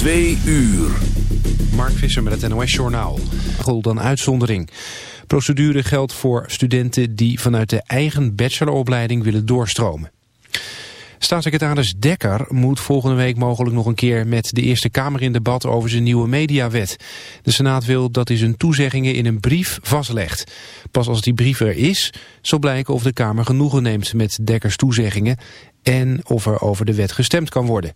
Twee uur. Mark Visser met het NOS Journaal. Dan uitzondering. Procedure geldt voor studenten die vanuit de eigen bacheloropleiding willen doorstromen. Staatssecretaris Dekker moet volgende week mogelijk nog een keer met de Eerste Kamer in debat over zijn nieuwe mediawet. De Senaat wil dat hij zijn toezeggingen in een brief vastlegt. Pas als die brief er is, zal blijken of de Kamer genoegen neemt met Dekkers toezeggingen en of er over de wet gestemd kan worden.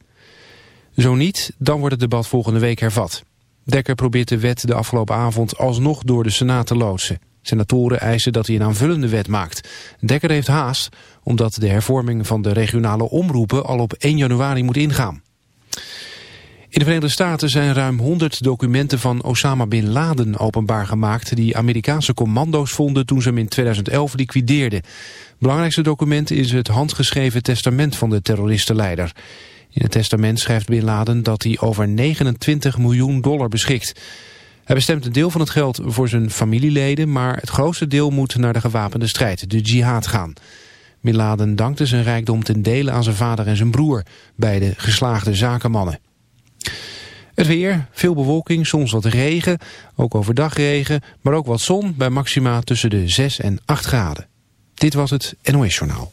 Zo niet, dan wordt het debat volgende week hervat. Dekker probeert de wet de afgelopen avond alsnog door de Senaat te loodsen. Senatoren eisen dat hij een aanvullende wet maakt. Dekker heeft haast, omdat de hervorming van de regionale omroepen al op 1 januari moet ingaan. In de Verenigde Staten zijn ruim 100 documenten van Osama Bin Laden openbaar gemaakt... die Amerikaanse commando's vonden toen ze hem in 2011 liquideerden. Belangrijkste document is het handgeschreven testament van de terroristenleider. In het testament schrijft Bin Laden dat hij over 29 miljoen dollar beschikt. Hij bestemt een deel van het geld voor zijn familieleden... maar het grootste deel moet naar de gewapende strijd, de jihad, gaan. Bin Laden dankte zijn rijkdom ten dele aan zijn vader en zijn broer... beide geslaagde zakenmannen. Het weer, veel bewolking, soms wat regen, ook overdag regen... maar ook wat zon bij maxima tussen de 6 en 8 graden. Dit was het NOS Journaal.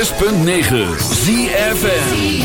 106.9 ZFN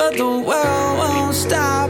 but the world won't stop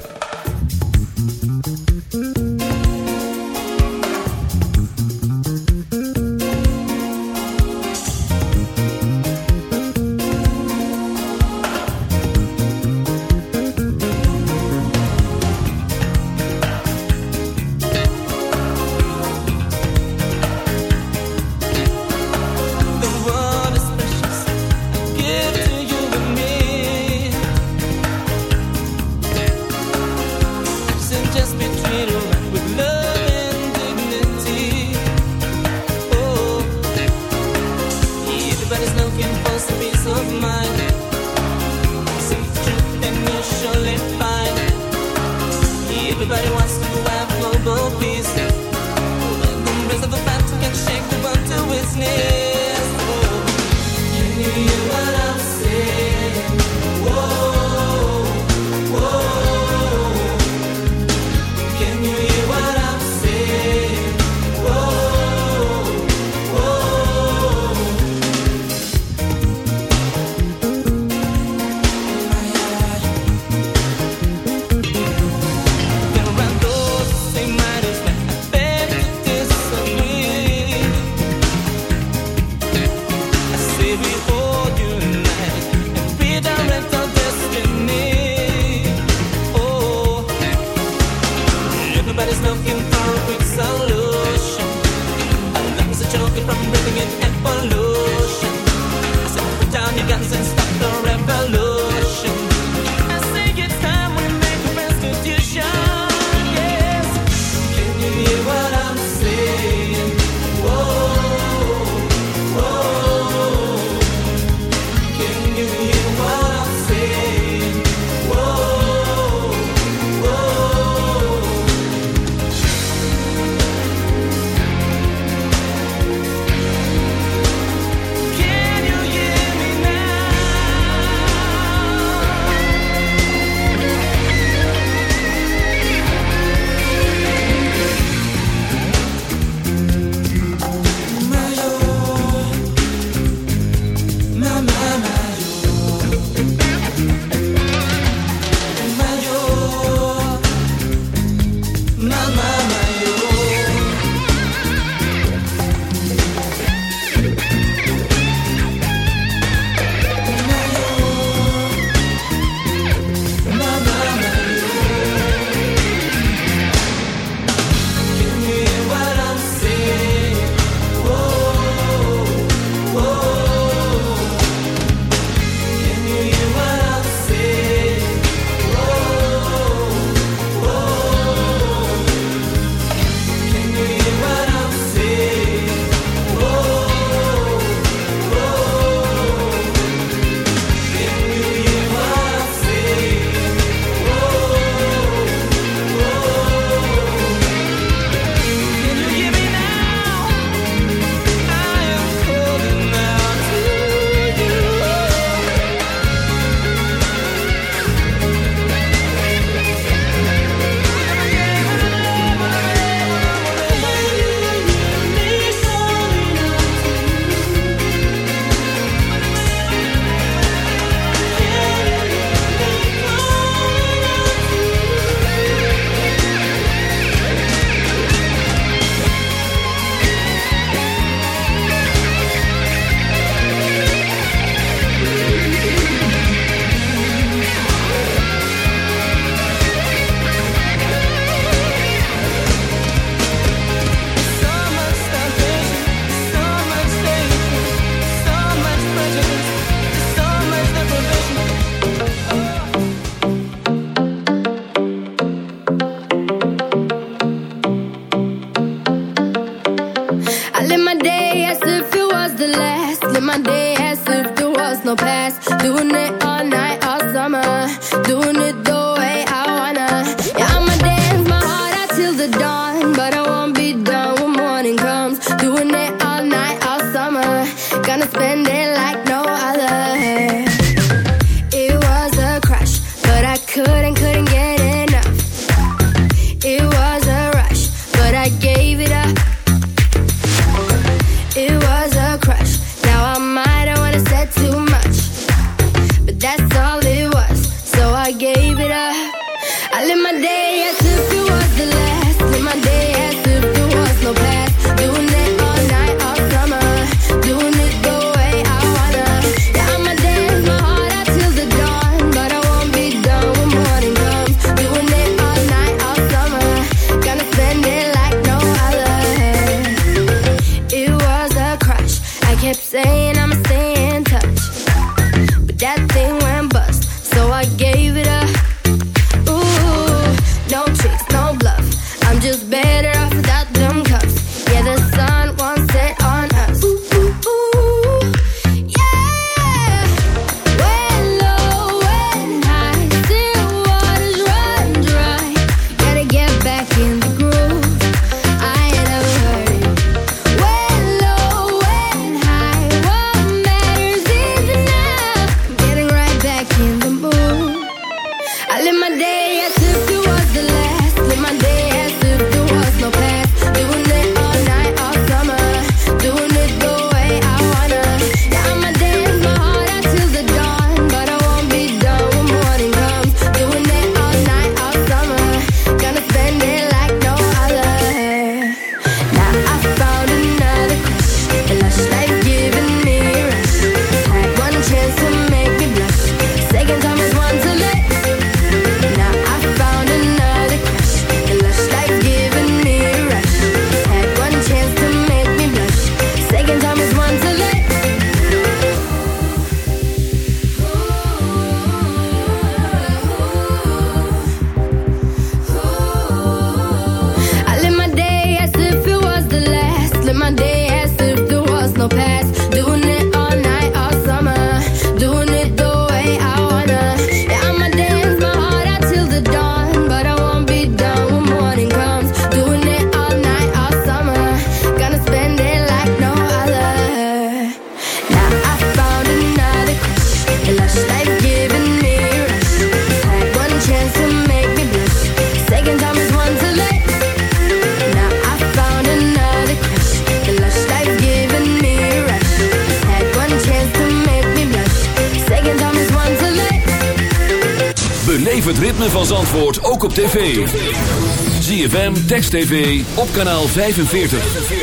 TV, op kanaal 45.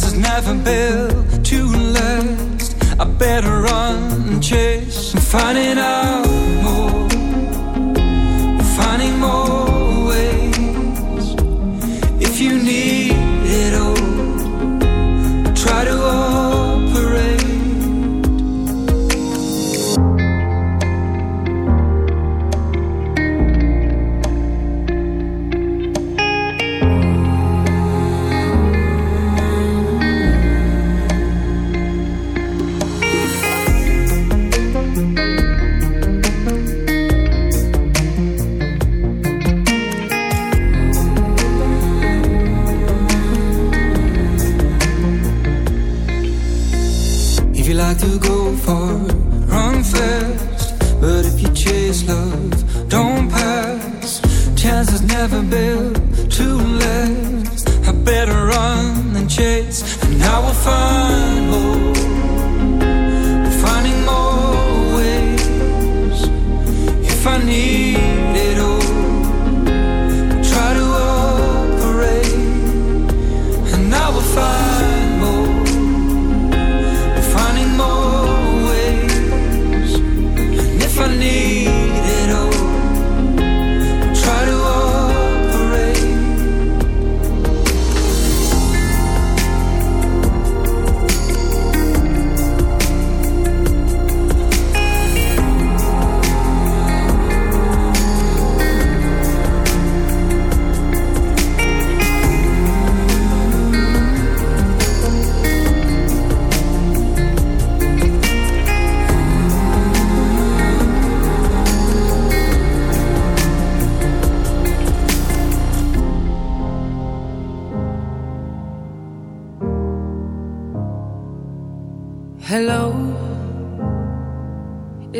Chances never built to last. I better run and chase and finding out